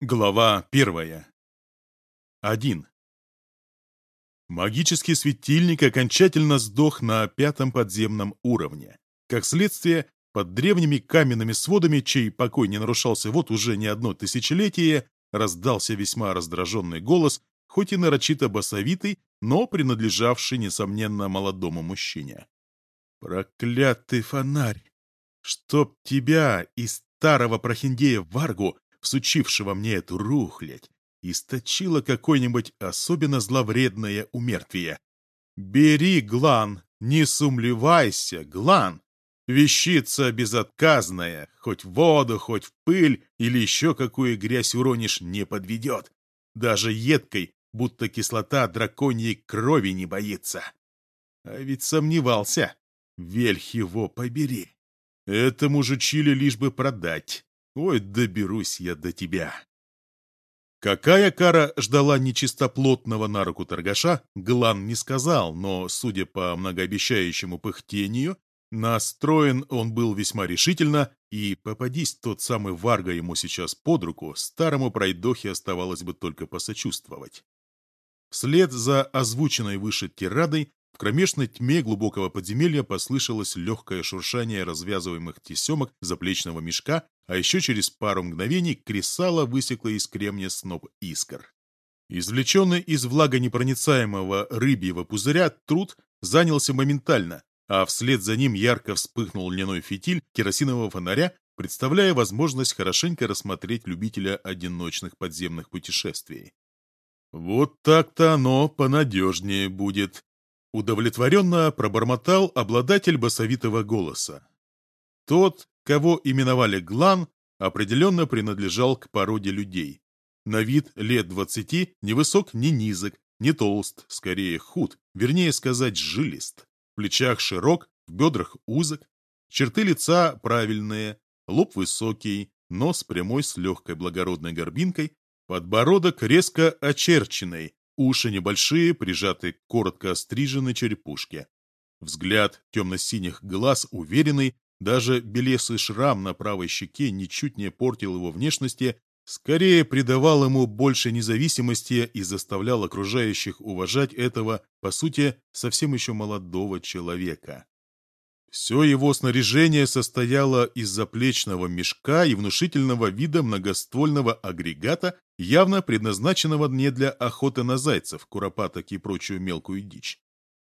Глава первая. Один. Магический светильник окончательно сдох на пятом подземном уровне. Как следствие, под древними каменными сводами, чей покой не нарушался вот уже не одно тысячелетие, раздался весьма раздраженный голос, хоть и нарочито басовитый, но принадлежавший, несомненно, молодому мужчине. «Проклятый фонарь! Чтоб тебя и старого прохиндея Варгу всучившего мне эту рухлядь, источила какое-нибудь особенно зловредное умертвие. «Бери, Глан, не сумлевайся, Глан! Вещица безотказная, хоть в воду, хоть в пыль или еще какую грязь уронишь, не подведет. Даже едкой, будто кислота драконьей крови не боится. А ведь сомневался. Вельх его побери. Этому же Чили лишь бы продать. Ой, доберусь я до тебя. Какая кара ждала нечистоплотного на руку торгаша, Глан не сказал, но, судя по многообещающему пыхтению, настроен он был весьма решительно, и, попадись тот самый Варга ему сейчас под руку, старому пройдохе оставалось бы только посочувствовать. Вслед за озвученной выше тирадой в кромешной тьме глубокого подземелья послышалось легкое шуршание развязываемых тесемок заплечного мешка, а еще через пару мгновений кресало высекло из кремня сноп искр. Извлеченный из влагонепроницаемого рыбьего пузыря труд занялся моментально, а вслед за ним ярко вспыхнул льняной фитиль керосинового фонаря, представляя возможность хорошенько рассмотреть любителя одиночных подземных путешествий. «Вот так-то оно понадежнее будет», Удовлетворенно пробормотал обладатель басовитого голоса. Тот, кого именовали Глан, определенно принадлежал к породе людей. На вид лет двадцати, ни высок, ни низок, не толст, скорее худ, вернее сказать жилист. В плечах широк, в бедрах узок, черты лица правильные, лоб высокий, нос прямой с легкой благородной горбинкой, подбородок резко очерченный, Уши небольшие, прижаты к коротко остриженной черепушке. Взгляд темно-синих глаз уверенный, даже белесый шрам на правой щеке ничуть не портил его внешности, скорее придавал ему больше независимости и заставлял окружающих уважать этого, по сути, совсем еще молодого человека. Все его снаряжение состояло из заплечного мешка и внушительного вида многоствольного агрегата, явно предназначенного не для охоты на зайцев, куропаток и прочую мелкую дичь.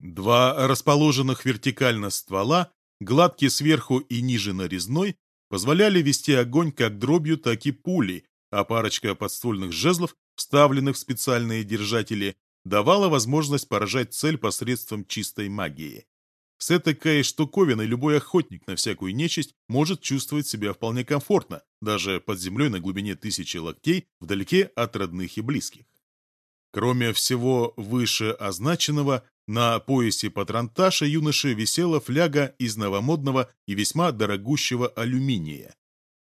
Два расположенных вертикально ствола, гладкий сверху и ниже нарезной, позволяли вести огонь как дробью, так и пулей, а парочка подствольных жезлов, вставленных в специальные держатели, давала возможность поражать цель посредством чистой магии. С этой штуковиной любой охотник на всякую нечисть может чувствовать себя вполне комфортно, даже под землей на глубине тысячи локтей, вдалеке от родных и близких. Кроме всего выше на поясе патронташа юноши висела фляга из новомодного и весьма дорогущего алюминия.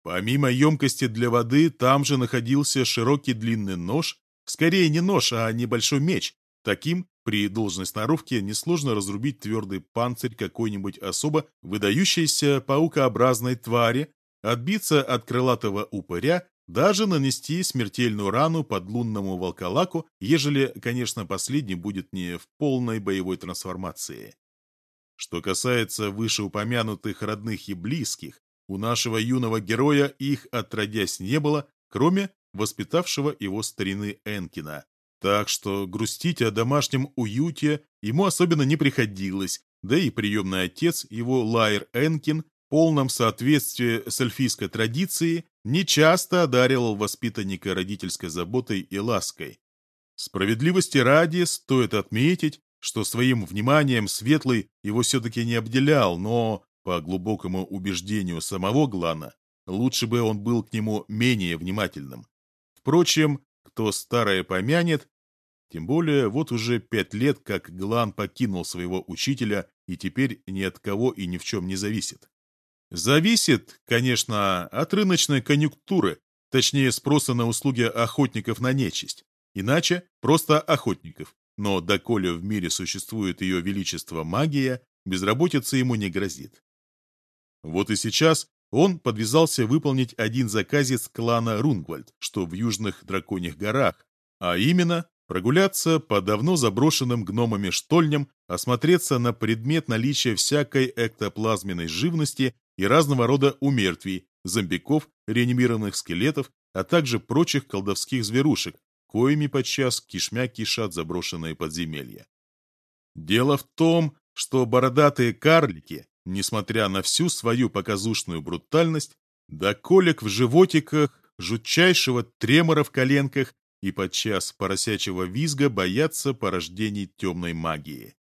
Помимо емкости для воды, там же находился широкий длинный нож, скорее не нож, а небольшой меч, таким при должной сноровке несложно разрубить твердый панцирь какой-нибудь особо выдающейся паукообразной твари, отбиться от крылатого упыря, даже нанести смертельную рану подлунному волколаку, ежели, конечно, последний будет не в полной боевой трансформации. Что касается вышеупомянутых родных и близких, у нашего юного героя их отродясь не было, кроме воспитавшего его старины Энкина, так что грустить о домашнем уюте ему особенно не приходилось, да и приемный отец, его Лайер Энкин, в полном соответствии с эльфийской традицией, нечасто одаривал воспитанника родительской заботой и лаской. Справедливости ради стоит отметить, что своим вниманием Светлый его все-таки не обделял, но, по глубокому убеждению самого Глана, лучше бы он был к нему менее внимательным. Впрочем, кто старое помянет, тем более, вот уже пять лет, как Глан покинул своего учителя и теперь ни от кого и ни в чем не зависит. Зависит, конечно, от рыночной конъюнктуры, точнее спроса на услуги охотников на нечисть. Иначе просто охотников. Но доколе в мире существует ее величество магия, безработица ему не грозит. Вот и сейчас он подвязался выполнить один заказец клана Рунгвальд, что в Южных Драконьих горах, а именно прогуляться по давно заброшенным гномами штольням, осмотреться на предмет наличия всякой эктоплазменной живности и разного рода умертвий, зомбиков, реанимированных скелетов, а также прочих колдовских зверушек, коими подчас кишмя кишат заброшенные подземелья. Дело в том, что бородатые карлики, несмотря на всю свою показушную брутальность, до колик в животиках, жутчайшего тремора в коленках и подчас поросячьего визга боятся порождений темной магии.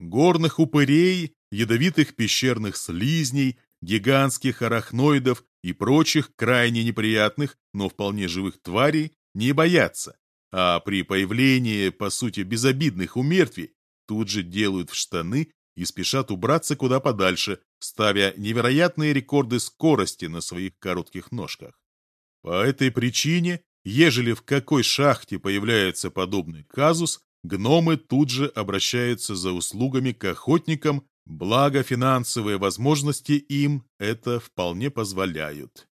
Горных упырей, ядовитых пещерных слизней, гигантских арахноидов и прочих крайне неприятных, но вполне живых тварей не боятся, а при появлении, по сути, безобидных умертвий тут же делают в штаны и спешат убраться куда подальше, ставя невероятные рекорды скорости на своих коротких ножках. По этой причине, ежели в какой шахте появляется подобный казус, гномы тут же обращаются за услугами к охотникам, благо финансовые возможности им это вполне позволяют.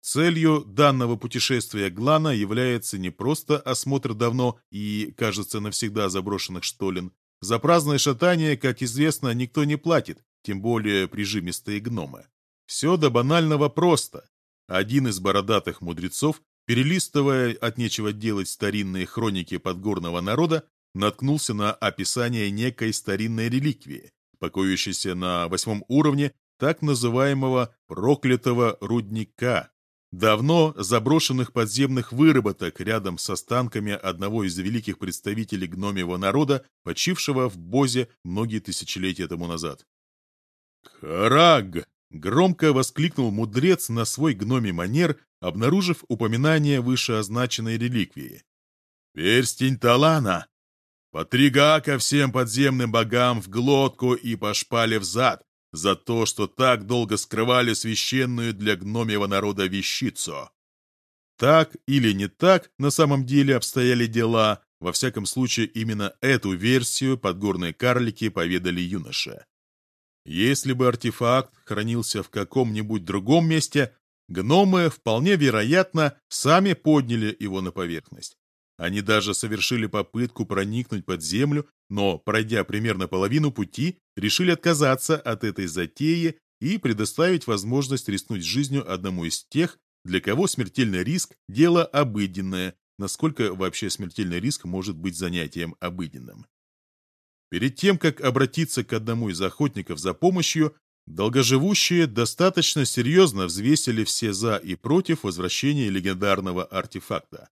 Целью данного путешествия Глана является не просто осмотр давно и, кажется, навсегда заброшенных штолен, за праздное шатание, как известно, никто не платит, тем более прижимистые гномы. Все до банального просто. Один из бородатых мудрецов, перелистывая от нечего делать старинные хроники подгорного народа, наткнулся на описание некой старинной реликвии, покоящейся на восьмом уровне так называемого проклятого рудника, давно заброшенных подземных выработок рядом с останками одного из великих представителей гномьего народа, почившего в Бозе многие тысячелетия тому назад. «Хараг!» — громко воскликнул мудрец на свой гномий манер, обнаружив упоминание вышеозначенной реликвии. «Перстень Талана! Потрига ко всем подземным богам в глотку и по шпале в зад! за то, что так долго скрывали священную для гномьего народа вещицу. Так или не так на самом деле обстояли дела, во всяком случае именно эту версию подгорные карлики поведали юноше. Если бы артефакт хранился в каком-нибудь другом месте, гномы, вполне вероятно, сами подняли его на поверхность. Они даже совершили попытку проникнуть под землю, но, пройдя примерно половину пути, решили отказаться от этой затеи и предоставить возможность рискнуть жизнью одному из тех, для кого смертельный риск – дело обыденное, насколько вообще смертельный риск может быть занятием обыденным. Перед тем, как обратиться к одному из охотников за помощью, долгоживущие достаточно серьезно взвесили все «за» и «против» возвращения легендарного артефакта.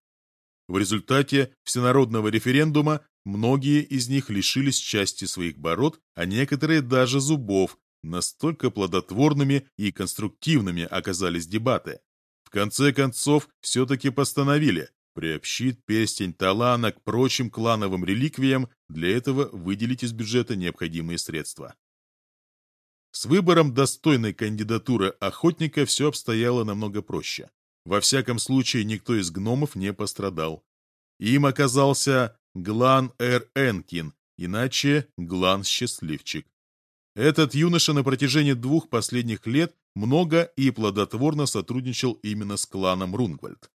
В результате всенародного референдума многие из них лишились части своих бород, а некоторые даже зубов, настолько плодотворными и конструктивными оказались дебаты. В конце концов, все-таки постановили приобщить перстень Талана к прочим клановым реликвиям, для этого выделить из бюджета необходимые средства. С выбором достойной кандидатуры охотника все обстояло намного проще. Во всяком случае, никто из гномов не пострадал. Им оказался Глан Эр Энкин, иначе Глан Счастливчик. Этот юноша на протяжении двух последних лет много и плодотворно сотрудничал именно с кланом Рунгвальд.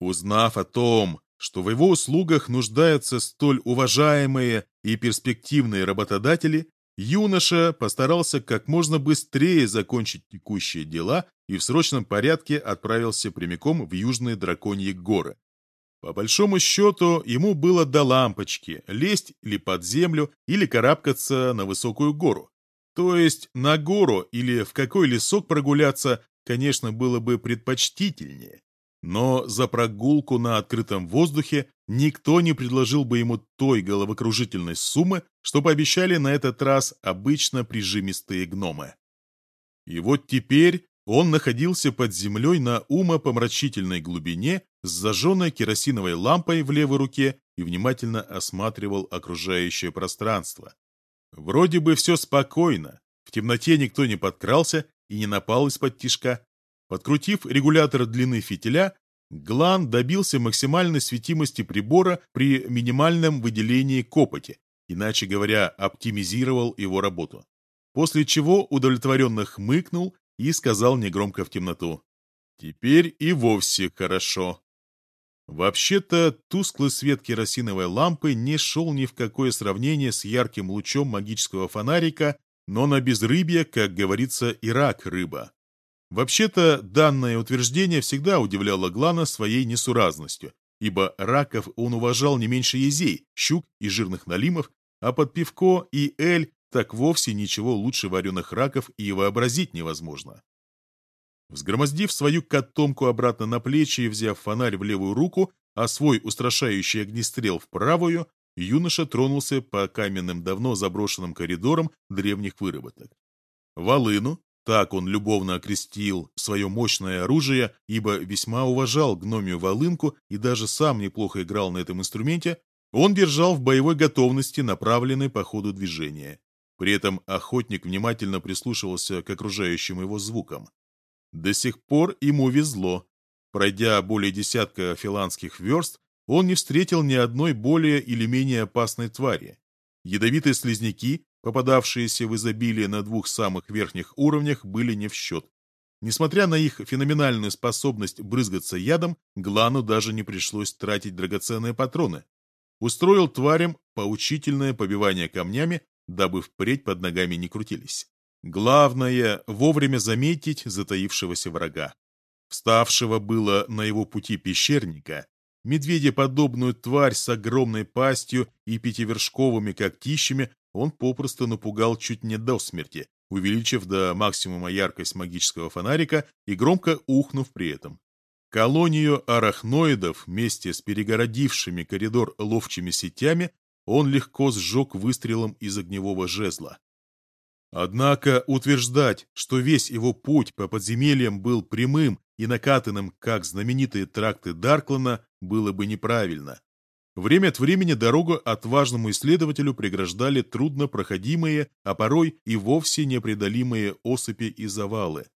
Узнав о том, что в его услугах нуждаются столь уважаемые и перспективные работодатели, юноша постарался как можно быстрее закончить текущие дела и в срочном порядке отправился прямиком в Южные Драконьи горы. По большому счету, ему было до лампочки, лезть ли под землю, или карабкаться на высокую гору. То есть на гору или в какой лесок прогуляться, конечно, было бы предпочтительнее. Но за прогулку на открытом воздухе никто не предложил бы ему той головокружительной суммы, что пообещали на этот раз обычно прижимистые гномы. И вот теперь он находился под землей на умопомрачительной глубине с зажженной керосиновой лампой в левой руке и внимательно осматривал окружающее пространство. Вроде бы все спокойно, в темноте никто не подкрался и не напал из-под тишка. Подкрутив регулятор длины фитиля, Глан добился максимальной светимости прибора при минимальном выделении копоти, иначе говоря, оптимизировал его работу. После чего удовлетворенно хмыкнул и сказал негромко в темноту. «Теперь и вовсе хорошо». Вообще-то, тусклый свет керосиновой лампы не шел ни в какое сравнение с ярким лучом магического фонарика, но на безрыбье, как говорится, и рак рыба. Вообще-то, данное утверждение всегда удивляло Глана своей несуразностью, ибо раков он уважал не меньше езей, щук и жирных налимов, а под пивко и эль так вовсе ничего лучше вареных раков и вообразить невозможно. Взгромоздив свою котомку обратно на плечи и взяв фонарь в левую руку, а свой устрашающий огнестрел в правую, юноша тронулся по каменным давно заброшенным коридорам древних выработок. Волыну, так он любовно окрестил свое мощное оружие, ибо весьма уважал гномию волынку и даже сам неплохо играл на этом инструменте, он держал в боевой готовности, направленной по ходу движения. При этом охотник внимательно прислушивался к окружающим его звукам. До сих пор ему везло. Пройдя более десятка филанских верст, он не встретил ни одной более или менее опасной твари. Ядовитые слизняки, попадавшиеся в изобилие на двух самых верхних уровнях, были не в счет. Несмотря на их феноменальную способность брызгаться ядом, Глану даже не пришлось тратить драгоценные патроны. Устроил тварям поучительное побивание камнями, дабы впредь под ногами не крутились. Главное — вовремя заметить затаившегося врага. Вставшего было на его пути пещерника, медведеподобную тварь с огромной пастью и пятивершковыми когтищами он попросту напугал чуть не до смерти, увеличив до максимума яркость магического фонарика и громко ухнув при этом. Колонию арахноидов вместе с перегородившими коридор ловчими сетями он легко сжег выстрелом из огневого жезла. Однако утверждать, что весь его путь по подземельям был прямым и накатанным, как знаменитые тракты Дарклана, было бы неправильно. Время от времени дорогу отважному исследователю преграждали труднопроходимые, а порой и вовсе непреодолимые осыпи и завалы.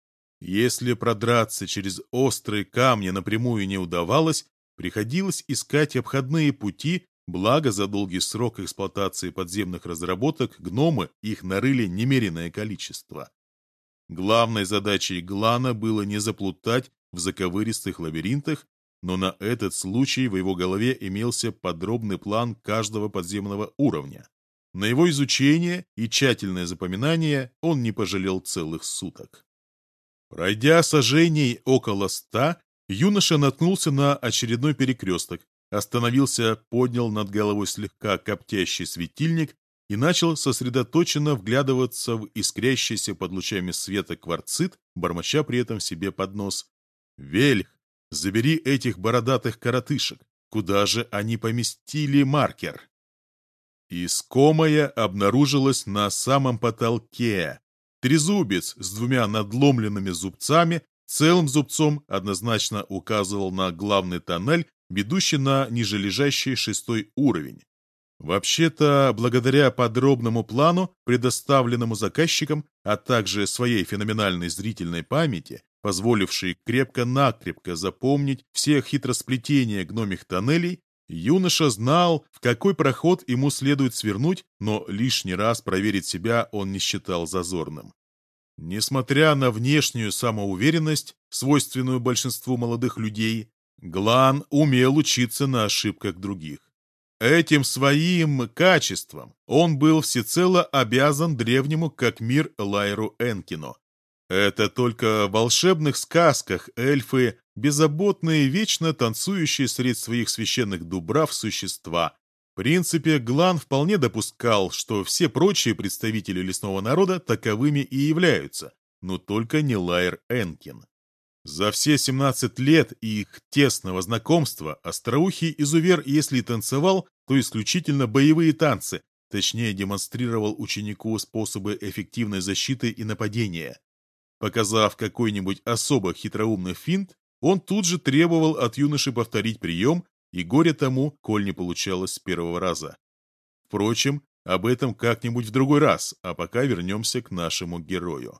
Если продраться через острые камни напрямую не удавалось, приходилось искать обходные пути Благо, за долгий срок эксплуатации подземных разработок гномы их нарыли немеренное количество. Главной задачей Глана было не заплутать в заковыристых лабиринтах, но на этот случай в его голове имелся подробный план каждого подземного уровня. На его изучение и тщательное запоминание он не пожалел целых суток. Пройдя сожжений около ста, юноша наткнулся на очередной перекресток, остановился, поднял над головой слегка коптящий светильник и начал сосредоточенно вглядываться в искрящийся под лучами света кварцит, бормоча при этом себе под нос. «Вельх, забери этих бородатых коротышек! Куда же они поместили маркер?» Искомая обнаружилась на самом потолке. Трезубец с двумя надломленными зубцами целым зубцом однозначно указывал на главный тоннель, ведущий на нижележащий шестой уровень. Вообще-то, благодаря подробному плану, предоставленному заказчикам, а также своей феноменальной зрительной памяти, позволившей крепко-накрепко запомнить все хитросплетения гномих тоннелей, юноша знал, в какой проход ему следует свернуть, но лишний раз проверить себя он не считал зазорным. Несмотря на внешнюю самоуверенность, свойственную большинству молодых людей, Глан умел учиться на ошибках других. Этим своим качеством он был всецело обязан древнему как мир Лайру Энкину. Это только в волшебных сказках эльфы, беззаботные, вечно танцующие среди своих священных дубрав существа. В принципе, Глан вполне допускал, что все прочие представители лесного народа таковыми и являются, но только не Лайр Энкин. За все 17 лет их тесного знакомства остроухий изувер, если и танцевал, то исключительно боевые танцы, точнее демонстрировал ученику способы эффективной защиты и нападения. Показав какой-нибудь особо хитроумный финт, он тут же требовал от юноши повторить прием, и горе тому, коль не получалось с первого раза. Впрочем, об этом как-нибудь в другой раз, а пока вернемся к нашему герою.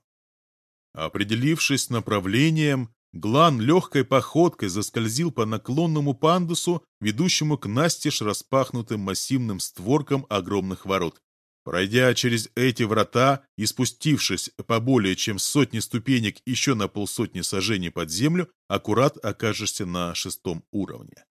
Определившись направлением, Глан легкой походкой заскользил по наклонному пандусу, ведущему к настежь распахнутым массивным створкам огромных ворот. Пройдя через эти врата и спустившись по более чем сотни ступенек еще на полсотни сажений под землю, аккурат окажешься на шестом уровне.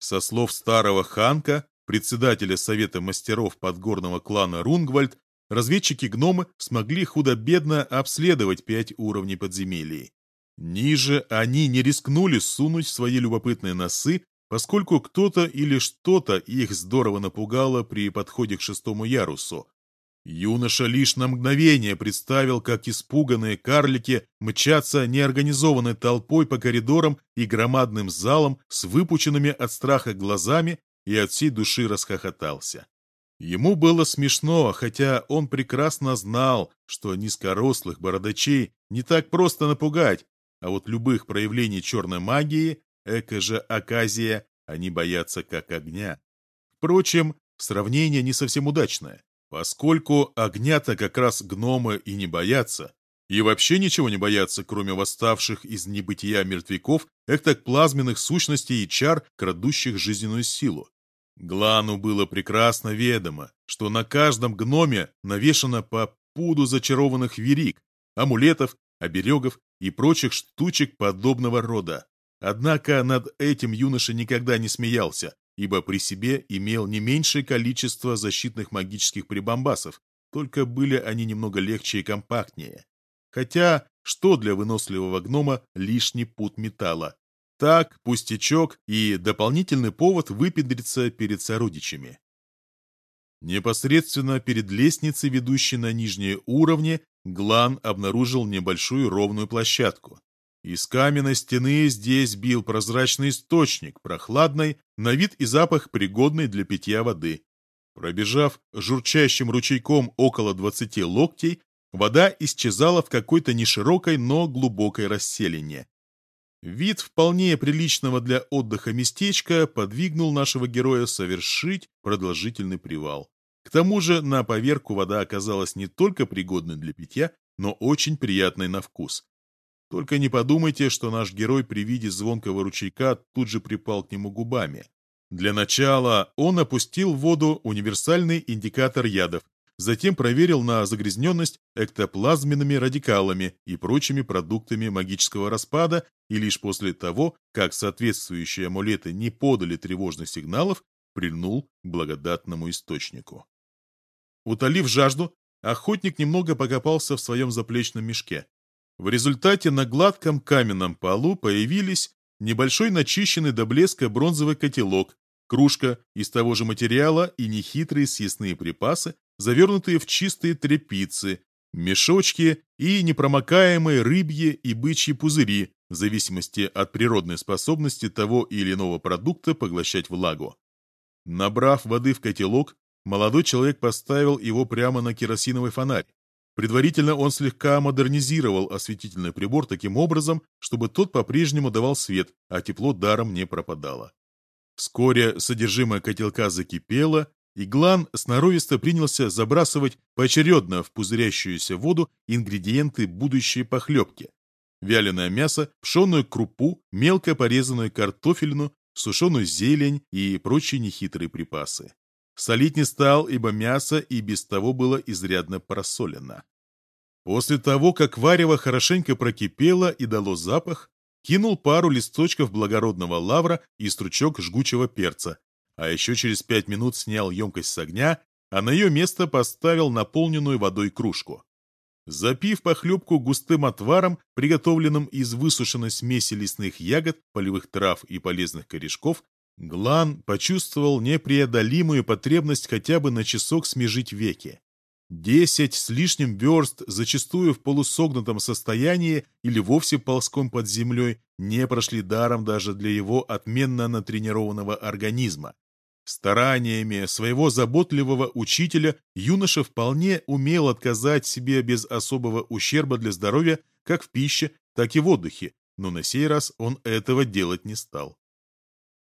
Со слов старого Ханка, председателя Совета мастеров подгорного клана Рунгвальд, разведчики-гномы смогли худо-бедно обследовать пять уровней подземелий. Ниже они не рискнули сунуть свои любопытные носы, поскольку кто-то или что-то их здорово напугало при подходе к шестому ярусу. Юноша лишь на мгновение представил, как испуганные карлики мчатся неорганизованной толпой по коридорам и громадным залам с выпученными от страха глазами и от всей души расхохотался. Ему было смешно, хотя он прекрасно знал, что низкорослых бородачей не так просто напугать, а вот любых проявлений черной магии Эко же Аказия они боятся как огня. Впрочем, сравнение не совсем удачное, поскольку огня-то как раз гномы и не боятся, и вообще ничего не боятся, кроме восставших из небытия мертвяков, эктоплазменных сущностей и чар, крадущих жизненную силу. Глану было прекрасно ведомо, что на каждом гноме навешано по пуду зачарованных верик, амулетов, оберегов и прочих штучек подобного рода. Однако над этим юноша никогда не смеялся, ибо при себе имел не меньшее количество защитных магических прибамбасов, только были они немного легче и компактнее. Хотя, что для выносливого гнома лишний пут металла? Так, пустячок и дополнительный повод выпендриться перед сородичами. Непосредственно перед лестницей, ведущей на нижние уровни, Глан обнаружил небольшую ровную площадку. Из каменной стены здесь бил прозрачный источник, прохладный, на вид и запах пригодный для питья воды. Пробежав журчащим ручейком около двадцати локтей, вода исчезала в какой-то неширокой, но глубокой расселине. Вид вполне приличного для отдыха местечка подвигнул нашего героя совершить продолжительный привал. К тому же на поверку вода оказалась не только пригодной для питья, но очень приятной на вкус. Только не подумайте, что наш герой при виде звонкого ручейка тут же припал к нему губами. Для начала он опустил в воду универсальный индикатор ядов, затем проверил на загрязненность эктоплазменными радикалами и прочими продуктами магического распада, и лишь после того, как соответствующие амулеты не подали тревожных сигналов, прильнул к благодатному источнику. Утолив жажду, охотник немного покопался в своем заплечном мешке. В результате на гладком каменном полу появились небольшой начищенный до блеска бронзовый котелок, кружка из того же материала и нехитрые съестные припасы, завернутые в чистые тряпицы, мешочки и непромокаемые рыбьи и бычьи пузыри, в зависимости от природной способности того или иного продукта поглощать влагу. Набрав воды в котелок, молодой человек поставил его прямо на керосиновый фонарь. Предварительно он слегка модернизировал осветительный прибор таким образом, чтобы тот по-прежнему давал свет, а тепло даром не пропадало. Вскоре содержимое котелка закипело, и Глан сноровисто принялся забрасывать поочередно в пузырящуюся воду ингредиенты будущей похлебки. Вяленое мясо, пшеную крупу, мелко порезанную картофельну, сушеную зелень и прочие нехитрые припасы. Солить не стал, ибо мясо и без того было изрядно просолено. После того, как варево хорошенько прокипело и дало запах, кинул пару листочков благородного лавра и стручок жгучего перца, а еще через пять минут снял емкость с огня, а на ее место поставил наполненную водой кружку. Запив похлебку густым отваром, приготовленным из высушенной смеси лесных ягод, полевых трав и полезных корешков, Глан почувствовал непреодолимую потребность хотя бы на часок смежить веки. Десять с лишним верст, зачастую в полусогнутом состоянии или вовсе ползком под землей, не прошли даром даже для его отменно натренированного организма. Стараниями своего заботливого учителя юноша вполне умел отказать себе без особого ущерба для здоровья как в пище, так и в отдыхе, но на сей раз он этого делать не стал.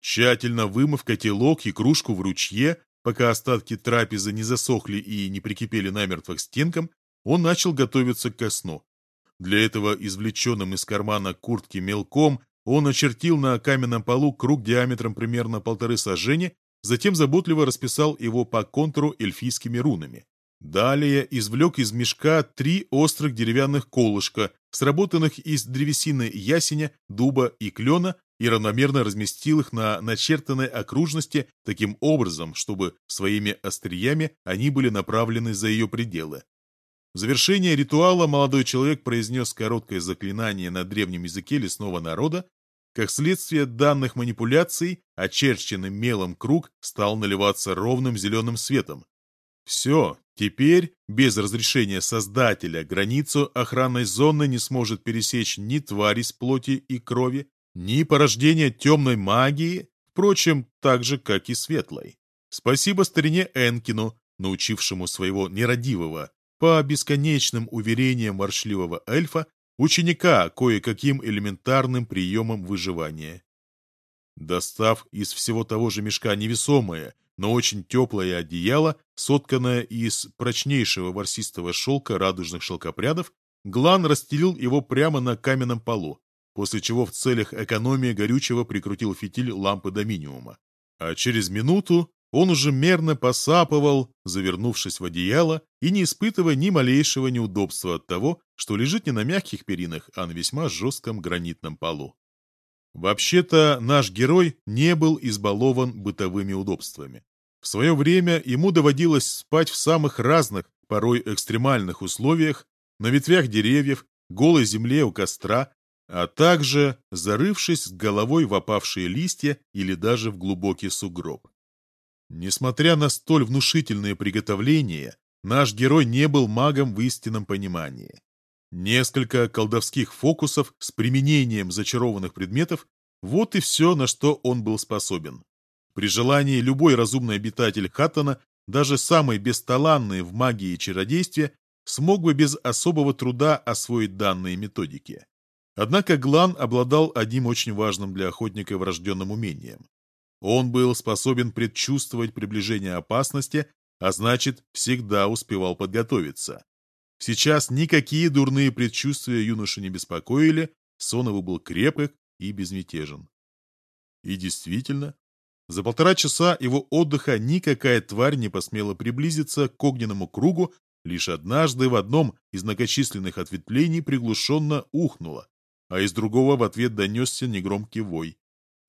Тщательно вымыв котелок и кружку в ручье, пока остатки трапезы не засохли и не прикипели намертво к стенкам, он начал готовиться ко сну. Для этого извлеченным из кармана куртки мелком он очертил на каменном полу круг диаметром примерно полторы сажени, затем заботливо расписал его по контуру эльфийскими рунами. Далее извлек из мешка три острых деревянных колышка, сработанных из древесины ясеня, дуба и клена, и равномерно разместил их на начертанной окружности таким образом, чтобы своими остриями они были направлены за ее пределы. В завершение ритуала молодой человек произнес короткое заклинание на древнем языке лесного народа. Как следствие данных манипуляций, очерченный мелом круг стал наливаться ровным зеленым светом. Все, теперь, без разрешения Создателя, границу охранной зоны не сможет пересечь ни тварь из плоти и крови, ни порождение темной магии, впрочем, так же, как и светлой. Спасибо старине Энкину, научившему своего нерадивого, по бесконечным уверениям воршливого эльфа, ученика кое-каким элементарным приемам выживания. Достав из всего того же мешка невесомое, но очень теплое одеяло, сотканное из прочнейшего ворсистого шелка радужных шелкопрядов, Глан расстелил его прямо на каменном полу, после чего в целях экономии горючего прикрутил фитиль лампы до минимума. А через минуту он уже мерно посапывал, завернувшись в одеяло и не испытывая ни малейшего неудобства от того, что лежит не на мягких перинах, а на весьма жестком гранитном полу. Вообще-то наш герой не был избалован бытовыми удобствами. В свое время ему доводилось спать в самых разных, порой экстремальных условиях, на ветвях деревьев, голой земле у костра, а также зарывшись с головой в опавшие листья или даже в глубокий сугроб. Несмотря на столь внушительные приготовления, наш герой не был магом в истинном понимании. Несколько колдовских фокусов с применением зачарованных предметов – вот и все, на что он был способен. При желании любой разумный обитатель Хаттона, даже самый бесталанный в магии и чародействе, смог бы без особого труда освоить данные методики. Однако Глан обладал одним очень важным для охотника врожденным умением. Он был способен предчувствовать приближение опасности, а значит, всегда успевал подготовиться. Сейчас никакие дурные предчувствия юноши не беспокоили, сон его был крепок и безмятежен. И действительно, за полтора часа его отдыха никакая тварь не посмела приблизиться к огненному кругу, лишь однажды в одном из многочисленных ответвлений приглушенно ухнуло, а из другого в ответ донесся негромкий вой.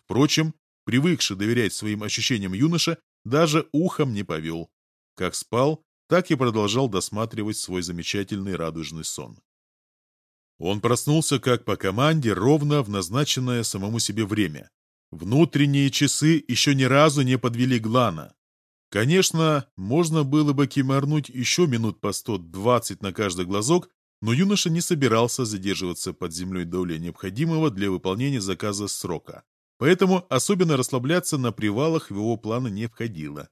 Впрочем, привыкший доверять своим ощущениям юноша, даже ухом не повел. Как спал, так и продолжал досматривать свой замечательный радужный сон. Он проснулся как по команде ровно в назначенное самому себе время. Внутренние часы еще ни разу не подвели Глана. Конечно, можно было бы киморнуть еще минут по 120 на каждый глазок, но юноша не собирался задерживаться под землей доли необходимого для выполнения заказа срока. Поэтому особенно расслабляться на привалах в его планы не входило.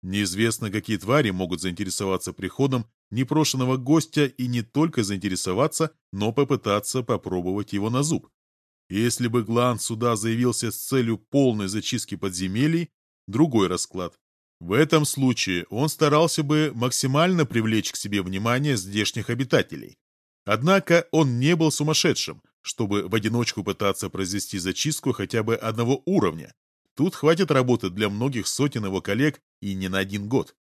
Неизвестно, какие твари могут заинтересоваться приходом непрошенного гостя и не только заинтересоваться, но попытаться попробовать его на зуб. Если бы Глан сюда заявился с целью полной зачистки подземелий, другой расклад. В этом случае он старался бы максимально привлечь к себе внимание здешних обитателей. Однако он не был сумасшедшим, чтобы в одиночку пытаться произвести зачистку хотя бы одного уровня. Тут хватит работы для многих сотен его коллег и не на один год.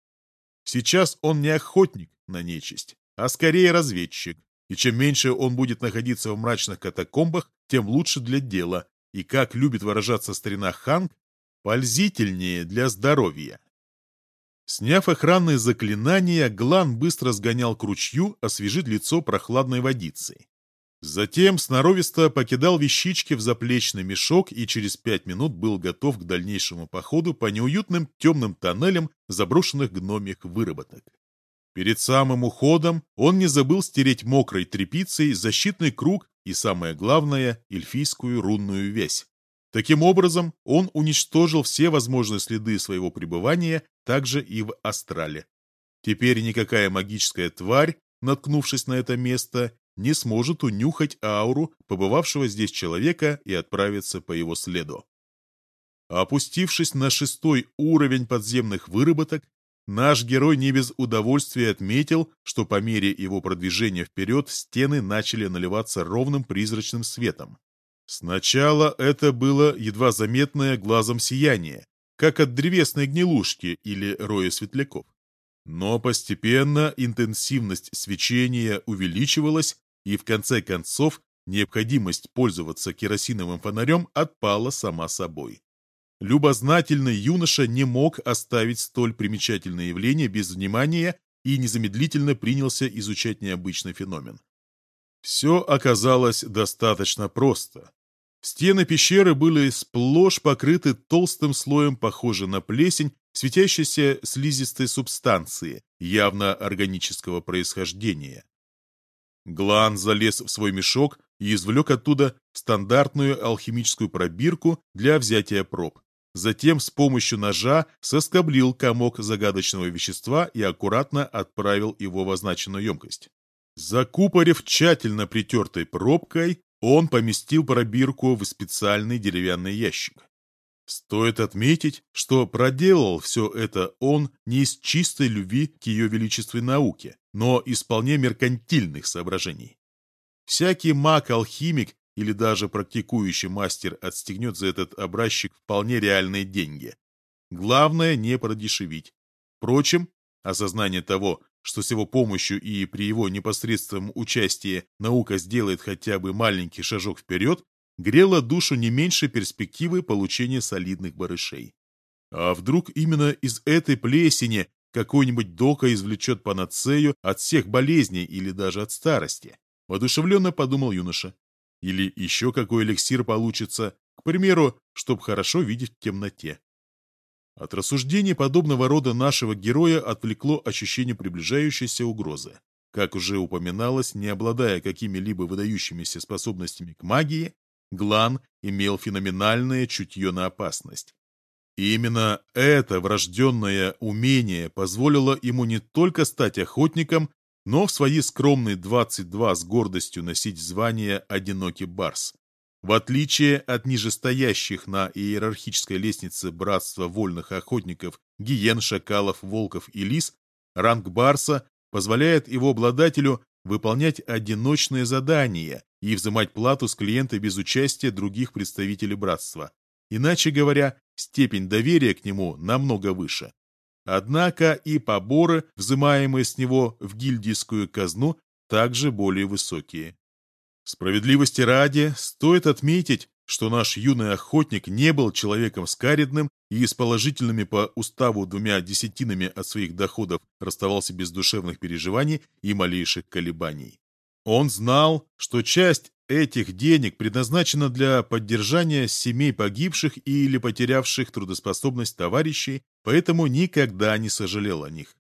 Сейчас он не охотник на нечисть, а скорее разведчик. И чем меньше он будет находиться в мрачных катакомбах, тем лучше для дела. И, как любит выражаться старина Ханг, пользительнее для здоровья. Сняв охранные заклинания, Глан быстро сгонял к ручью освежить лицо прохладной водицей. Затем сноровисто покидал вещички в заплечный мешок и через пять минут был готов к дальнейшему походу по неуютным темным тоннелям заброшенных гномих выработок. Перед самым уходом он не забыл стереть мокрой тряпицей защитный круг и, самое главное, эльфийскую рунную вязь. Таким образом, он уничтожил все возможные следы своего пребывания также и в Астрале. Теперь никакая магическая тварь, наткнувшись на это место, не сможет унюхать ауру побывавшего здесь человека и отправиться по его следу. Опустившись на шестой уровень подземных выработок, наш герой не без удовольствия отметил, что по мере его продвижения вперед стены начали наливаться ровным призрачным светом. Сначала это было едва заметное глазом сияние, как от древесной гнилушки или роя светляков. Но постепенно интенсивность свечения увеличивалась, и в конце концов необходимость пользоваться керосиновым фонарем отпала сама собой. Любознательный юноша не мог оставить столь примечательное явление без внимания и незамедлительно принялся изучать необычный феномен. Все оказалось достаточно просто. Стены пещеры были сплошь покрыты толстым слоем, похожей на плесень, светящейся слизистой субстанции, явно органического происхождения. Глан залез в свой мешок и извлек оттуда стандартную алхимическую пробирку для взятия проб. Затем с помощью ножа соскоблил комок загадочного вещества и аккуратно отправил его в означенную емкость. Закупорив тщательно притертой пробкой, он поместил пробирку в специальный деревянный ящик. Стоит отметить, что проделал все это он не из чистой любви к ее величественной науке, но из вполне меркантильных соображений. Всякий маг-алхимик или даже практикующий мастер отстегнет за этот образчик вполне реальные деньги. Главное не продешевить. Впрочем, осознание того, что с его помощью и при его непосредственном участии наука сделает хотя бы маленький шажок вперед, грело душу не меньше перспективы получения солидных барышей. А вдруг именно из этой плесени какой-нибудь дока извлечет панацею от всех болезней или даже от старости? Воодушевленно подумал юноша. Или еще какой эликсир получится, к примеру, чтобы хорошо видеть в темноте. От рассуждений подобного рода нашего героя отвлекло ощущение приближающейся угрозы. Как уже упоминалось, не обладая какими-либо выдающимися способностями к магии, Глан имел феноменальное чутье на опасность. И именно это врожденное умение позволило ему не только стать охотником, но в свои скромные 22 с гордостью носить звание «одинокий барс». В отличие от нижестоящих на иерархической лестнице братства вольных охотников, гиен, шакалов, волков и лис, ранг барса позволяет его обладателю выполнять одиночные задания и взимать плату с клиента без участия других представителей братства. Иначе говоря, степень доверия к нему намного выше. Однако и поборы, взимаемые с него в гильдийскую казну, также более высокие. Справедливости ради, стоит отметить, что наш юный охотник не был человеком скаридным и с положительными по уставу двумя десятинами от своих доходов расставался без душевных переживаний и малейших колебаний. Он знал, что часть этих денег предназначена для поддержания семей погибших или потерявших трудоспособность товарищей, поэтому никогда не сожалел о них.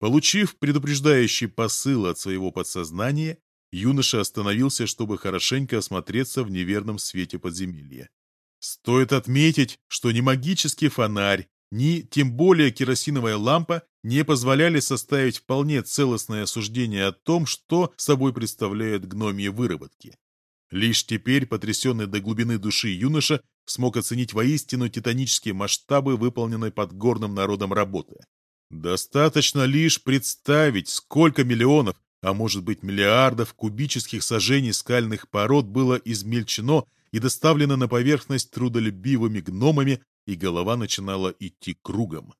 Получив предупреждающий посыл от своего подсознания, юноша остановился, чтобы хорошенько осмотреться в неверном свете подземелья. Стоит отметить, что ни магический фонарь, ни тем более керосиновая лампа не позволяли составить вполне целостное суждение о том, что собой представляют гномьи выработки. Лишь теперь, потрясенный до глубины души юноша, смог оценить воистину титанические масштабы выполненной подгорным народом работы. Достаточно лишь представить, сколько миллионов, а может быть миллиардов кубических сажений скальных пород было измельчено и доставлено на поверхность трудолюбивыми гномами, и голова начинала идти кругом.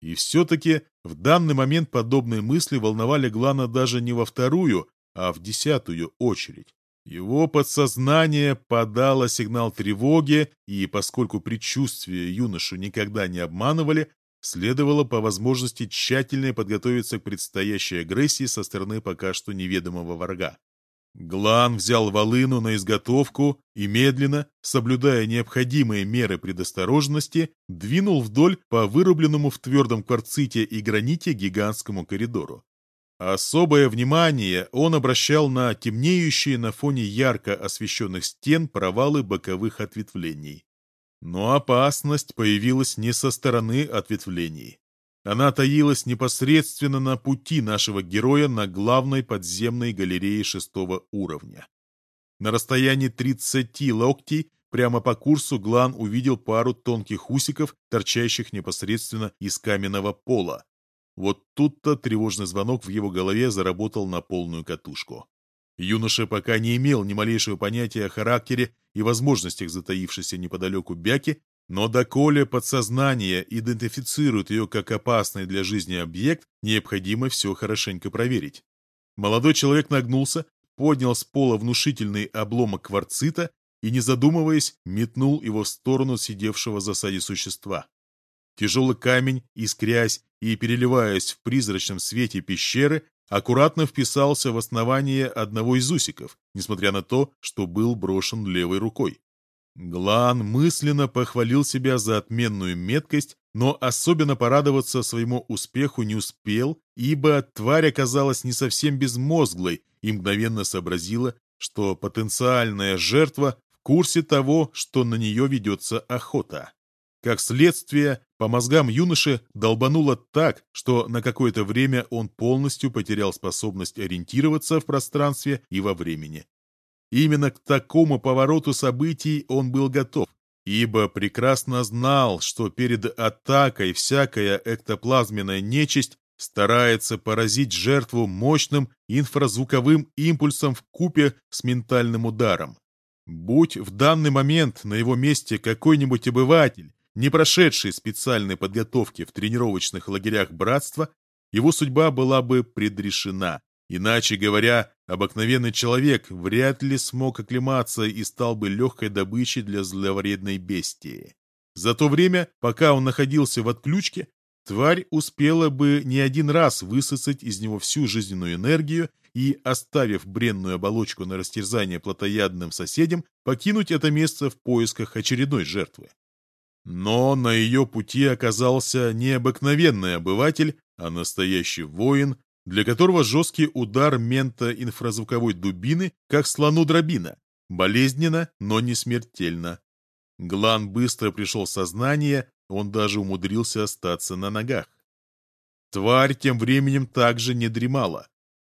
И все-таки в данный момент подобные мысли волновали Глана даже не во вторую, а в десятую очередь. Его подсознание подало сигнал тревоги, и поскольку предчувствия юношу никогда не обманывали, следовало по возможности тщательнее подготовиться к предстоящей агрессии со стороны пока что неведомого врага. Глан взял волыну на изготовку и медленно, соблюдая необходимые меры предосторожности, двинул вдоль по вырубленному в твердом кварците и граните гигантскому коридору. Особое внимание он обращал на темнеющие на фоне ярко освещенных стен провалы боковых ответвлений. Но опасность появилась не со стороны ответвлений. Она таилась непосредственно на пути нашего героя на главной подземной галерее шестого уровня. На расстоянии 30 локтей прямо по курсу Глан увидел пару тонких усиков, торчащих непосредственно из каменного пола. Вот тут-то тревожный звонок в его голове заработал на полную катушку. Юноша пока не имел ни малейшего понятия о характере и возможностях затаившейся неподалеку Бяки, Но доколе подсознание идентифицирует ее как опасный для жизни объект, необходимо все хорошенько проверить. Молодой человек нагнулся, поднял с пола внушительный обломок кварцита и, не задумываясь, метнул его в сторону сидевшего в засаде существа. Тяжелый камень, искрясь и переливаясь в призрачном свете пещеры, аккуратно вписался в основание одного из усиков, несмотря на то, что был брошен левой рукой. Глан мысленно похвалил себя за отменную меткость, но особенно порадоваться своему успеху не успел, ибо тварь оказалась не совсем безмозглой и мгновенно сообразила, что потенциальная жертва в курсе того, что на нее ведется охота. Как следствие, по мозгам юноши долбануло так, что на какое-то время он полностью потерял способность ориентироваться в пространстве и во времени. Именно к такому повороту событий он был готов, ибо прекрасно знал, что перед атакой всякая эктоплазменная нечисть старается поразить жертву мощным инфразвуковым импульсом в купе с ментальным ударом. Будь в данный момент на его месте какой-нибудь обыватель, не прошедший специальной подготовки в тренировочных лагерях братства, его судьба была бы предрешена. Иначе говоря, обыкновенный человек вряд ли смог оклематься и стал бы легкой добычей для зловредной бестии. За то время, пока он находился в отключке, тварь успела бы не один раз высосать из него всю жизненную энергию и, оставив бренную оболочку на растерзание плотоядным соседям, покинуть это место в поисках очередной жертвы. Но на ее пути оказался не обыкновенный обыватель, а настоящий воин, для которого жесткий удар мента инфразвуковой дубины, как слону дробина, болезненно, но не смертельно. Глан быстро пришел в сознание, он даже умудрился остаться на ногах. Тварь тем временем также не дремала.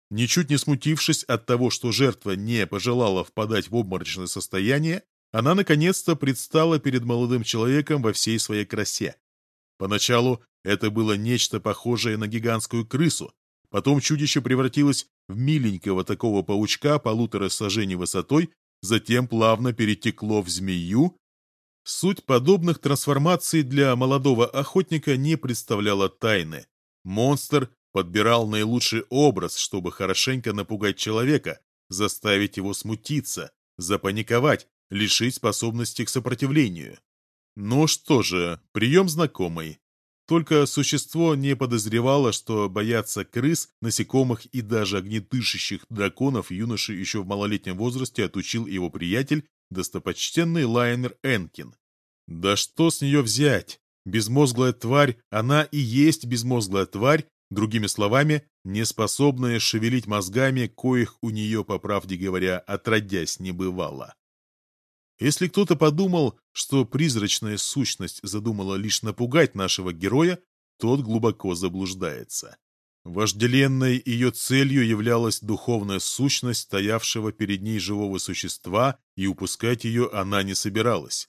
Ничуть не смутившись от того, что жертва не пожелала впадать в обморочное состояние, она наконец-то предстала перед молодым человеком во всей своей красе. Поначалу это было нечто похожее на гигантскую крысу, потом чудище превратилось в миленького такого паучка полутора сажений высотой, затем плавно перетекло в змею. Суть подобных трансформаций для молодого охотника не представляла тайны. Монстр подбирал наилучший образ, чтобы хорошенько напугать человека, заставить его смутиться, запаниковать, лишить способности к сопротивлению. Ну что же, прием знакомый. Только существо не подозревало, что бояться крыс, насекомых и даже огнедышащих драконов юноши еще в малолетнем возрасте отучил его приятель, достопочтенный лайнер Энкин. Да что с нее взять? Безмозглая тварь, она и есть безмозглая тварь, другими словами, неспособная шевелить мозгами, коих у нее, по правде говоря, отродясь не бывало. Если кто-то подумал, что призрачная сущность задумала лишь напугать нашего героя, тот глубоко заблуждается. Вожделенной ее целью являлась духовная сущность стоявшего перед ней живого существа, и упускать ее она не собиралась.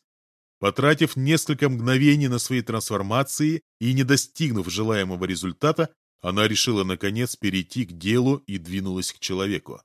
Потратив несколько мгновений на свои трансформации и не достигнув желаемого результата, она решила наконец перейти к делу и двинулась к человеку.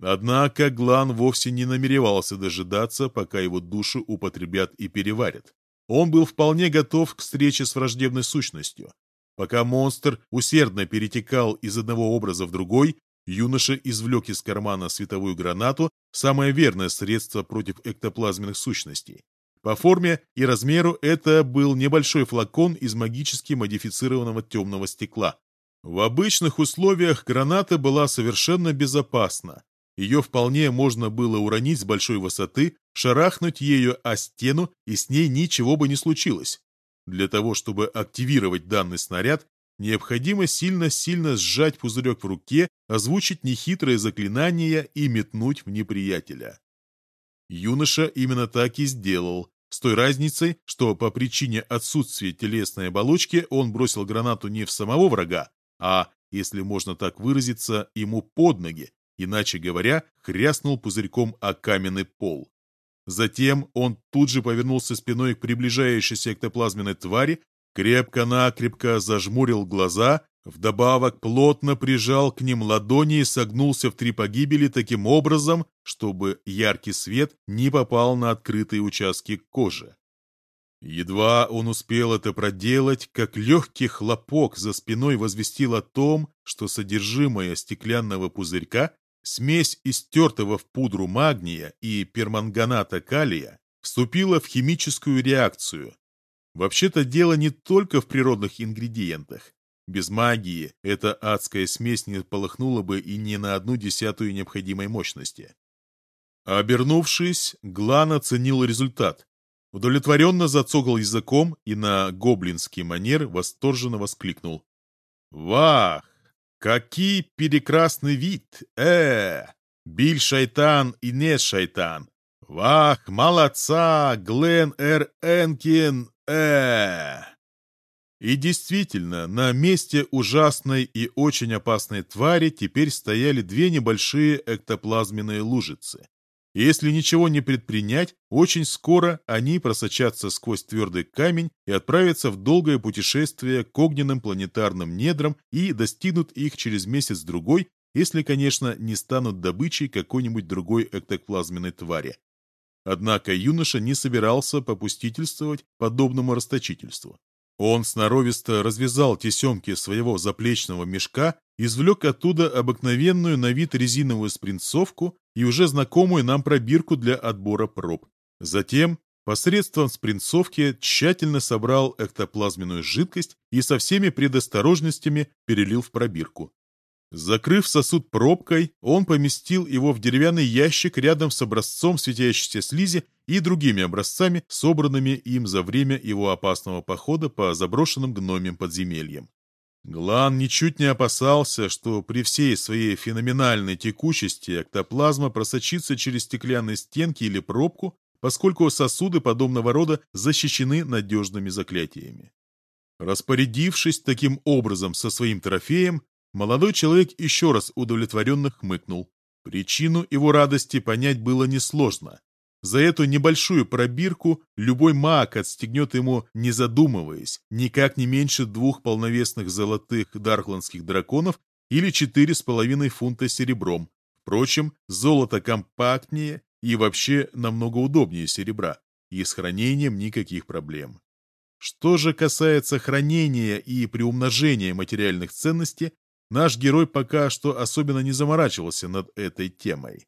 Однако Глан вовсе не намеревался дожидаться, пока его душу употребят и переварят. Он был вполне готов к встрече с враждебной сущностью. Пока монстр усердно перетекал из одного образа в другой, юноша извлек из кармана световую гранату, самое верное средство против эктоплазменных сущностей. По форме и размеру это был небольшой флакон из магически модифицированного темного стекла. В обычных условиях граната была совершенно безопасна, ее вполне можно было уронить с большой высоты, шарахнуть ею о стену, и с ней ничего бы не случилось. Для того, чтобы активировать данный снаряд, необходимо сильно-сильно сжать пузырек в руке, озвучить нехитрое заклинание и метнуть в неприятеля. Юноша именно так и сделал, с той разницей, что по причине отсутствия телесной оболочки он бросил гранату не в самого врага, а, если можно так выразиться, ему под ноги, иначе говоря, хряснул пузырьком о каменный пол. Затем он тут же повернулся спиной к приближающейся эктоплазменной твари, крепко-накрепко зажмурил глаза, вдобавок плотно прижал к ним ладони и согнулся в три погибели таким образом, чтобы яркий свет не попал на открытые участки кожи. Едва он успел это проделать, как легкий хлопок за спиной возвестил о том, что содержимое стеклянного пузырька, смесь истертого в пудру магния и перманганата калия, вступила в химическую реакцию. Вообще-то дело не только в природных ингредиентах. Без магии эта адская смесь не полыхнула бы и не на одну десятую необходимой мощности. Обернувшись, Глан оценил результат. Удовлетворенно зацокал языком и на гоблинский манер восторженно воскликнул. «Вах! Какий прекрасный вид! Э! Биль шайтан и не шайтан! Вах, молодца, Глен Эр Энкин! Э!» И действительно, на месте ужасной и очень опасной твари теперь стояли две небольшие эктоплазменные лужицы. Если ничего не предпринять, очень скоро они просочатся сквозь твердый камень и отправятся в долгое путешествие к огненным планетарным недрам и достигнут их через месяц-другой, если, конечно, не станут добычей какой-нибудь другой эктоплазменной твари. Однако юноша не собирался попустительствовать подобному расточительству. Он сноровисто развязал тесемки своего заплечного мешка, извлек оттуда обыкновенную на вид резиновую спринцовку и уже знакомую нам пробирку для отбора проб. Затем, посредством спринцовки, тщательно собрал эктоплазменную жидкость и со всеми предосторожностями перелил в пробирку. Закрыв сосуд пробкой, он поместил его в деревянный ящик рядом с образцом светящейся слизи и другими образцами, собранными им за время его опасного похода по заброшенным гномим подземельям. Глан ничуть не опасался, что при всей своей феноменальной текучести эктоплазма просочится через стеклянные стенки или пробку, поскольку сосуды подобного рода защищены надежными заклятиями. Распорядившись таким образом со своим трофеем, Молодой человек еще раз удовлетворенно хмыкнул. Причину его радости понять было несложно. За эту небольшую пробирку любой маг отстегнет ему, не задумываясь, никак не меньше двух полновесных золотых даркландских драконов или четыре с половиной фунта серебром. Впрочем, золото компактнее и вообще намного удобнее серебра, и с хранением никаких проблем. Что же касается хранения и приумножения материальных ценностей, Наш герой пока что особенно не заморачивался над этой темой.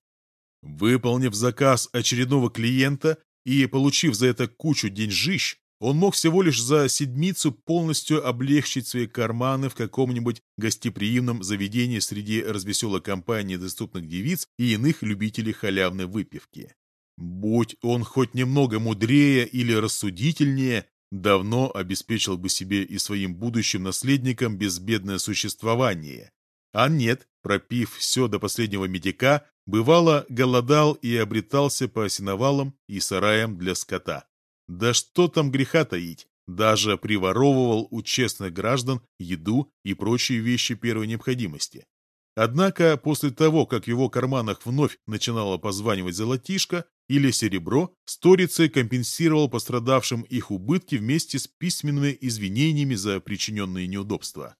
Выполнив заказ очередного клиента и получив за это кучу деньжищ, он мог всего лишь за седмицу полностью облегчить свои карманы в каком-нибудь гостеприимном заведении среди развеселой компании доступных девиц и иных любителей халявной выпивки. Будь он хоть немного мудрее или рассудительнее, давно обеспечил бы себе и своим будущим наследникам безбедное существование. А нет, пропив все до последнего медика, бывало голодал и обретался по осиновалам и сараям для скота. Да что там греха таить, даже приворовывал у честных граждан еду и прочие вещи первой необходимости. Однако после того, как в его карманах вновь начинало позванивать золотишко, или серебро, Сторицей компенсировал пострадавшим их убытки вместе с письменными извинениями за причиненные неудобства.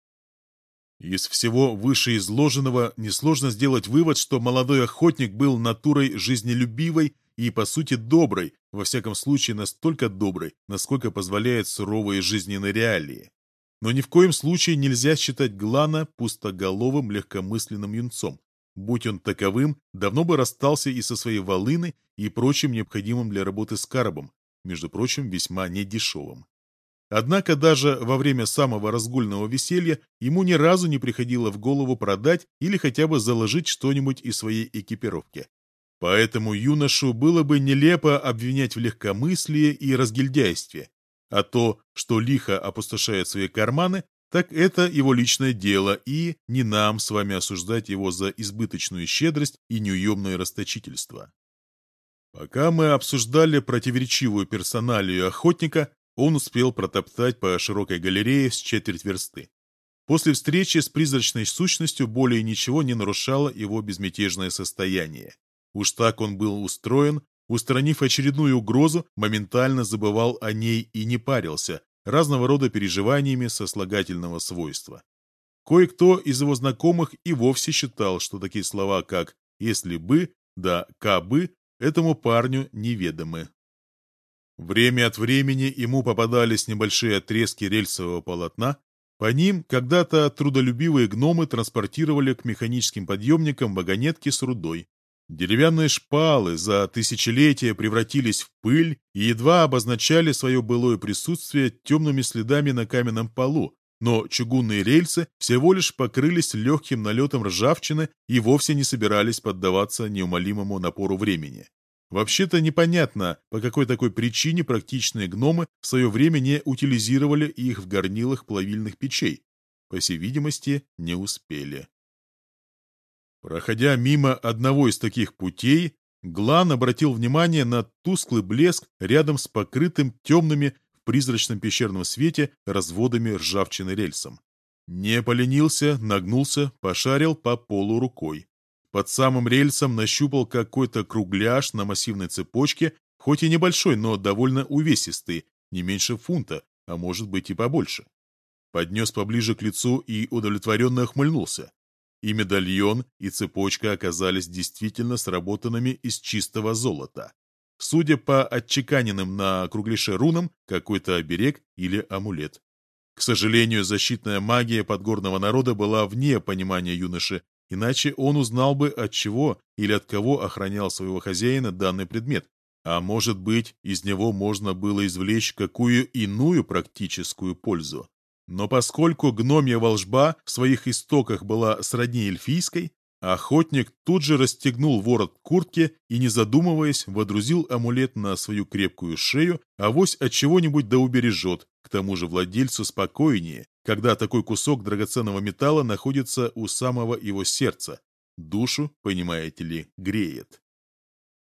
Из всего вышеизложенного несложно сделать вывод, что молодой охотник был натурой жизнелюбивой и, по сути, доброй, во всяком случае настолько доброй, насколько позволяет суровые жизненные реалии. Но ни в коем случае нельзя считать Глана пустоголовым легкомысленным юнцом. Будь он таковым, давно бы расстался и со своей волыной, и прочим необходимым для работы скарбом, между прочим, весьма недешевым. Однако даже во время самого разгульного веселья ему ни разу не приходило в голову продать или хотя бы заложить что-нибудь из своей экипировки. Поэтому юношу было бы нелепо обвинять в легкомыслии и разгильдяйстве, а то, что лихо опустошает свои карманы, так это его личное дело, и не нам с вами осуждать его за избыточную щедрость и неуемное расточительство. Пока мы обсуждали противоречивую персоналию охотника, он успел протоптать по широкой галерее с четверть версты. После встречи с призрачной сущностью более ничего не нарушало его безмятежное состояние. Уж так он был устроен, устранив очередную угрозу, моментально забывал о ней и не парился, разного рода переживаниями сослагательного свойства. Кое-кто из его знакомых и вовсе считал, что такие слова, как «если бы», да «кабы» этому парню неведомы. Время от времени ему попадались небольшие отрезки рельсового полотна, по ним когда-то трудолюбивые гномы транспортировали к механическим подъемникам вагонетки с рудой. Деревянные шпалы за тысячелетия превратились в пыль и едва обозначали свое былое присутствие темными следами на каменном полу, но чугунные рельсы всего лишь покрылись легким налетом ржавчины и вовсе не собирались поддаваться неумолимому напору времени. Вообще-то непонятно, по какой такой причине практичные гномы в свое время не утилизировали их в горнилах плавильных печей. По всей видимости, не успели. Проходя мимо одного из таких путей, Глан обратил внимание на тусклый блеск рядом с покрытым темными призрачном пещерном свете разводами ржавчины рельсом. Не поленился, нагнулся, пошарил по полу рукой. Под самым рельсом нащупал какой-то кругляш на массивной цепочке, хоть и небольшой, но довольно увесистый, не меньше фунта, а может быть и побольше. Поднес поближе к лицу и удовлетворенно охмыльнулся. И медальон, и цепочка оказались действительно сработанными из чистого золота. Судя по отчеканенным на кругляше рунам, какой-то оберег или амулет. К сожалению, защитная магия подгорного народа была вне понимания юноши, Иначе он узнал бы, от чего или от кого охранял своего хозяина данный предмет. А может быть, из него можно было извлечь какую иную практическую пользу. Но поскольку гномья волжба в своих истоках была сродни эльфийской, охотник тут же расстегнул ворот куртки и, не задумываясь, водрузил амулет на свою крепкую шею, авось от чего-нибудь да убережет, к тому же владельцу спокойнее, когда такой кусок драгоценного металла находится у самого его сердца. Душу, понимаете ли, греет.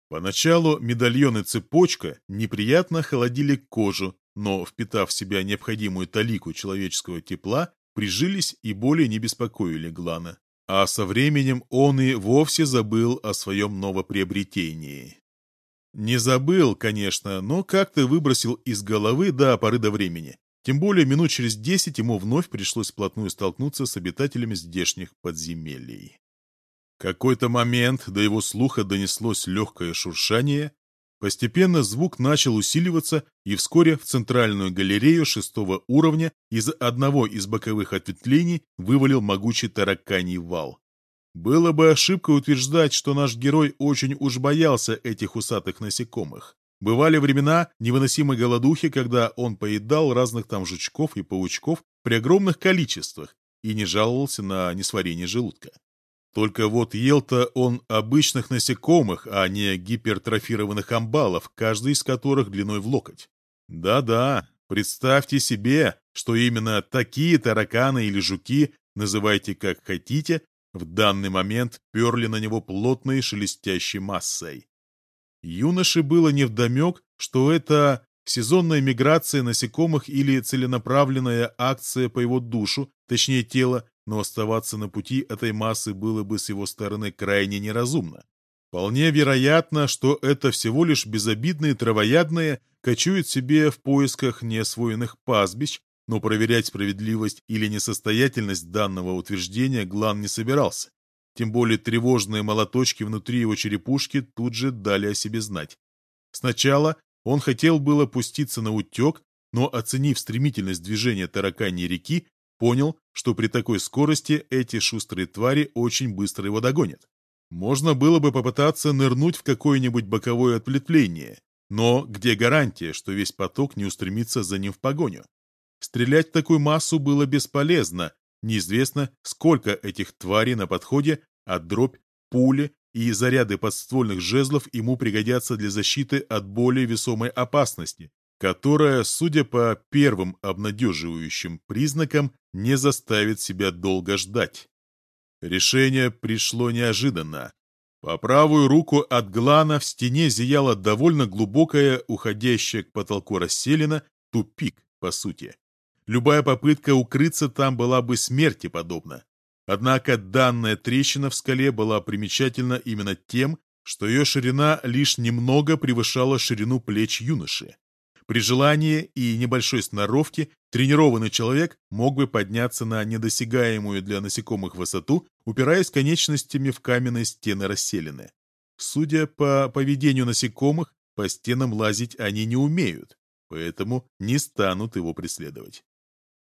Поначалу медальон и цепочка неприятно холодили кожу, но, впитав в себя необходимую талику человеческого тепла, прижились и более не беспокоили Глана. А со временем он и вовсе забыл о своем новоприобретении. Не забыл, конечно, но как-то выбросил из головы до поры до времени. Тем более минут через десять ему вновь пришлось вплотную столкнуться с обитателями здешних подземелий. какой-то момент до его слуха донеслось легкое шуршание. Постепенно звук начал усиливаться, и вскоре в центральную галерею шестого уровня из одного из боковых ответвлений вывалил могучий тараканий вал. Было бы ошибкой утверждать, что наш герой очень уж боялся этих усатых насекомых. Бывали времена невыносимой голодухи, когда он поедал разных там жучков и паучков при огромных количествах и не жаловался на несварение желудка. Только вот ел-то он обычных насекомых, а не гипертрофированных амбалов, каждый из которых длиной в локоть. Да-да, представьте себе, что именно такие тараканы или жуки, называйте как хотите, в данный момент перли на него плотной шелестящей массой. Юноше было невдомек, что это сезонная миграция насекомых или целенаправленная акция по его душу, точнее тело, но оставаться на пути этой массы было бы с его стороны крайне неразумно. Вполне вероятно, что это всего лишь безобидные травоядные кочуют себе в поисках неосвоенных пастбищ, но проверять справедливость или несостоятельность данного утверждения Глан не собирался. Тем более тревожные молоточки внутри его черепушки тут же дали о себе знать. Сначала он хотел было пуститься на утек, но, оценив стремительность движения тараканьей реки, понял, что при такой скорости эти шустрые твари очень быстро его догонят. Можно было бы попытаться нырнуть в какое-нибудь боковое ответвление, но где гарантия, что весь поток не устремится за ним в погоню? Стрелять в такую массу было бесполезно, Неизвестно, сколько этих тварей на подходе, а дробь, пули и заряды подствольных жезлов ему пригодятся для защиты от более весомой опасности, которая, судя по первым обнадеживающим признакам, не заставит себя долго ждать. Решение пришло неожиданно. По правую руку от Глана в стене зияла довольно глубокая, уходящая к потолку расселена, тупик, по сути. Любая попытка укрыться там была бы смерти подобна. Однако данная трещина в скале была примечательна именно тем, что ее ширина лишь немного превышала ширину плеч юноши. При желании и небольшой сноровке тренированный человек мог бы подняться на недосягаемую для насекомых высоту, упираясь конечностями в каменные стены расселены. Судя по поведению насекомых, по стенам лазить они не умеют, поэтому не станут его преследовать.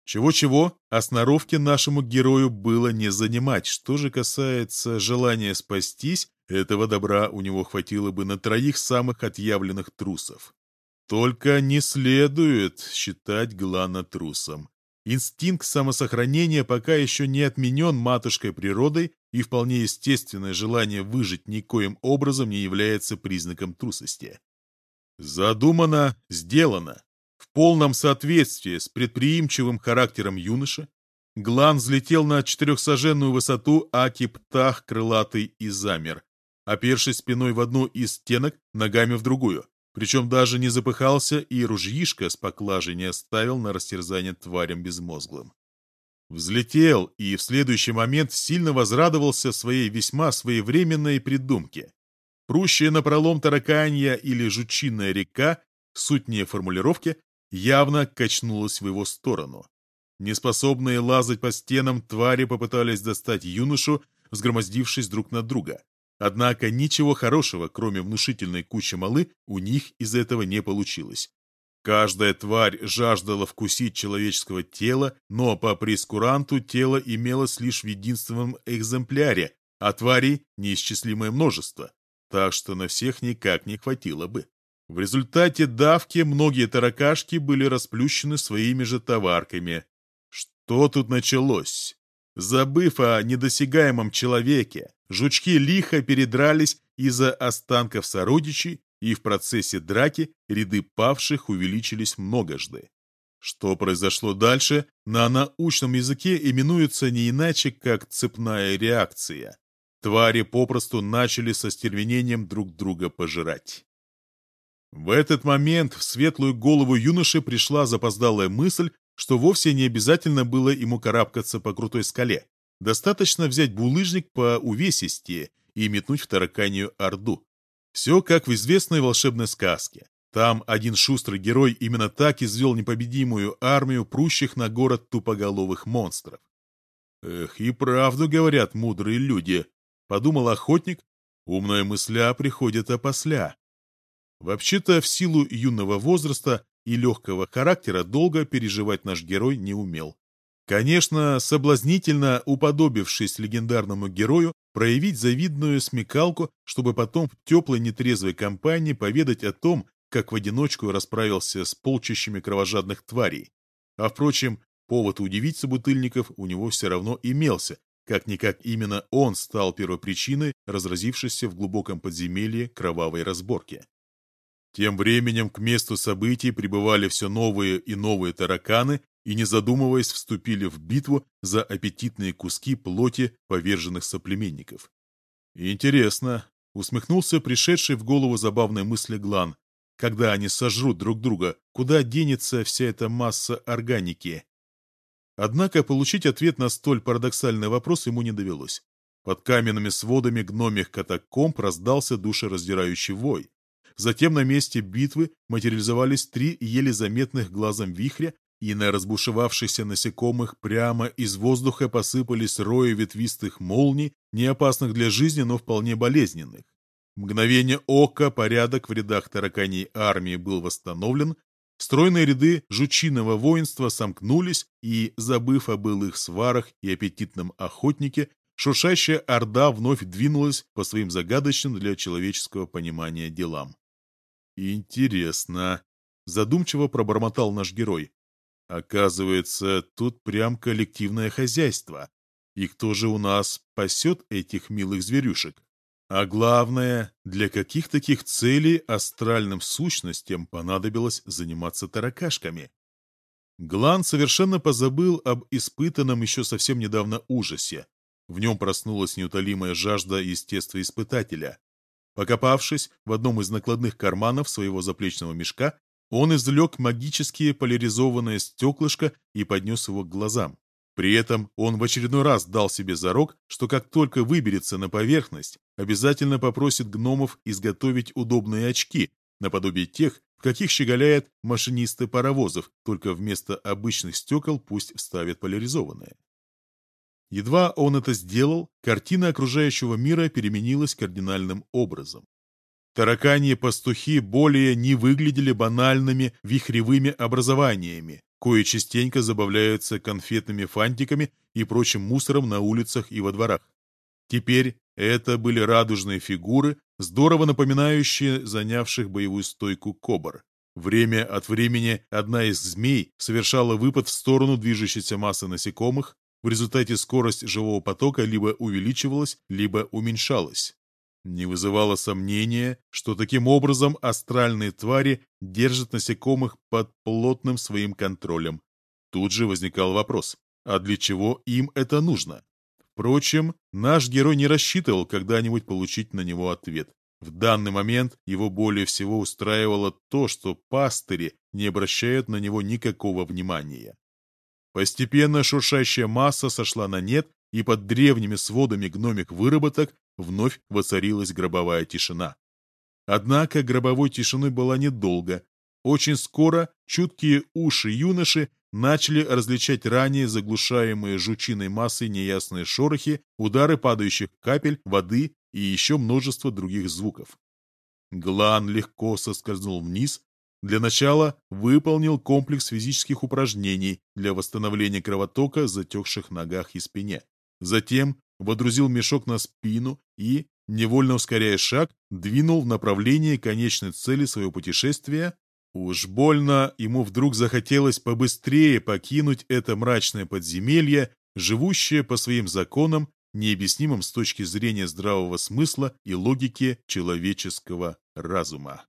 Чего-чего, а сноровки нашему герою было не занимать. Что же касается желания спастись, этого добра у него хватило бы на троих самых отъявленных трусов. Только не следует считать Глана трусом. Инстинкт самосохранения пока еще не отменен матушкой природой, и вполне естественное желание выжить никоим образом не является признаком трусости. Задумано, сделано. В полном соответствии с предприимчивым характером юноши, Глан взлетел на четырехсаженную высоту Аки-Птах крылатый и замер, опершись спиной в одну из стенок, ногами в другую. Причем даже не запыхался и ружьишко с поклажей не оставил на растерзание тварям безмозглым. Взлетел и в следующий момент сильно возрадовался своей весьма своевременной придумке. Прущая напролом тараканья или жучиная река, сутнее формулировки, явно качнулась в его сторону. Неспособные лазать по стенам, твари попытались достать юношу, взгромоздившись друг на друга. Однако ничего хорошего, кроме внушительной кучи малы, у них из этого не получилось. Каждая тварь жаждала вкусить человеческого тела, но по прескуранту тело имелось лишь в единственном экземпляре, а тварей неисчислимое множество, так что на всех никак не хватило бы. В результате давки многие таракашки были расплющены своими же товарками. Что тут началось? Забыв о недосягаемом человеке, жучки лихо передрались из-за останков сородичей, и в процессе драки ряды павших увеличились многожды. Что произошло дальше, на научном языке именуется не иначе, как цепная реакция. Твари попросту начали со стервенением друг друга пожирать. В этот момент в светлую голову юноши пришла запоздалая мысль, что вовсе не обязательно было ему карабкаться по крутой скале. Достаточно взять булыжник по увесистее и метнуть в тараканию орду. Все как в известной волшебной сказке. Там один шустрый герой именно так извел непобедимую армию прущих на город тупоголовых монстров. «Эх, и правду говорят мудрые люди», — подумал охотник, умная мысля приходит опосля. Вообще-то, в силу юного возраста и легкого характера долго переживать наш герой не умел. Конечно, соблазнительно уподобившись легендарному герою, проявить завидную смекалку, чтобы потом в теплой нетрезвой компании поведать о том, как в одиночку расправился с полчищами кровожадных тварей. А впрочем, повод удивить собутыльников у него все равно имелся, как-никак именно он стал первопричиной разразившейся в глубоком подземелье кровавой разборки. Тем временем к месту событий прибывали все новые и новые тараканы и, не задумываясь, вступили в битву за аппетитные куски плоти поверженных соплеменников. «Интересно», — усмехнулся пришедший в голову забавной мысли Глан, «когда они сожрут друг друга, куда денется вся эта масса органики?» Однако получить ответ на столь парадоксальный вопрос ему не довелось. Под каменными сводами гномих катакомб раздался душераздирающий вой. Затем на месте битвы материализовались три еле заметных глазом вихря, и на разбушевавшихся насекомых прямо из воздуха посыпались рои ветвистых молний, не опасных для жизни, но вполне болезненных. Мгновение ока порядок в рядах тараканьей армии был восстановлен, стройные ряды жучиного воинства сомкнулись, и, забыв о былых сварах и аппетитном охотнике, шуршащая орда вновь двинулась по своим загадочным для человеческого понимания делам. «Интересно», — задумчиво пробормотал наш герой. «Оказывается, тут прям коллективное хозяйство. И кто же у нас пасет этих милых зверюшек? А главное, для каких таких целей астральным сущностям понадобилось заниматься таракашками?» Глан совершенно позабыл об испытанном еще совсем недавно ужасе. В нем проснулась неутолимая жажда естествоиспытателя. Покопавшись в одном из накладных карманов своего заплечного мешка, он извлек магические поляризованное стеклышко и поднес его к глазам. При этом он в очередной раз дал себе зарок, что как только выберется на поверхность, обязательно попросит гномов изготовить удобные очки, наподобие тех, в каких щеголяют машинисты паровозов, только вместо обычных стекол пусть вставят поляризованные. Едва он это сделал, картина окружающего мира переменилась кардинальным образом. Тараканьи пастухи более не выглядели банальными вихревыми образованиями, кое частенько забавляются конфетными фантиками и прочим мусором на улицах и во дворах. Теперь это были радужные фигуры, здорово напоминающие занявших боевую стойку кобр. Время от времени одна из змей совершала выпад в сторону движущейся массы насекомых, в результате скорость живого потока либо увеличивалась, либо уменьшалась. Не вызывало сомнения, что таким образом астральные твари держат насекомых под плотным своим контролем. Тут же возникал вопрос, а для чего им это нужно? Впрочем, наш герой не рассчитывал когда-нибудь получить на него ответ. В данный момент его более всего устраивало то, что пастыри не обращают на него никакого внимания. Постепенно шуршащая масса сошла на нет, и под древними сводами гномик выработок вновь воцарилась гробовая тишина. Однако гробовой тишины была недолго. Очень скоро чуткие уши юноши начали различать ранее заглушаемые жучиной массой неясные шорохи, удары падающих капель, воды и еще множество других звуков. Глан легко соскользнул вниз, для начала выполнил комплекс физических упражнений для восстановления кровотока в затекших ногах и спине. Затем водрузил мешок на спину и, невольно ускоряя шаг, двинул в направлении конечной цели своего путешествия. Уж больно ему вдруг захотелось побыстрее покинуть это мрачное подземелье, живущее по своим законам, необъяснимым с точки зрения здравого смысла и логики человеческого разума.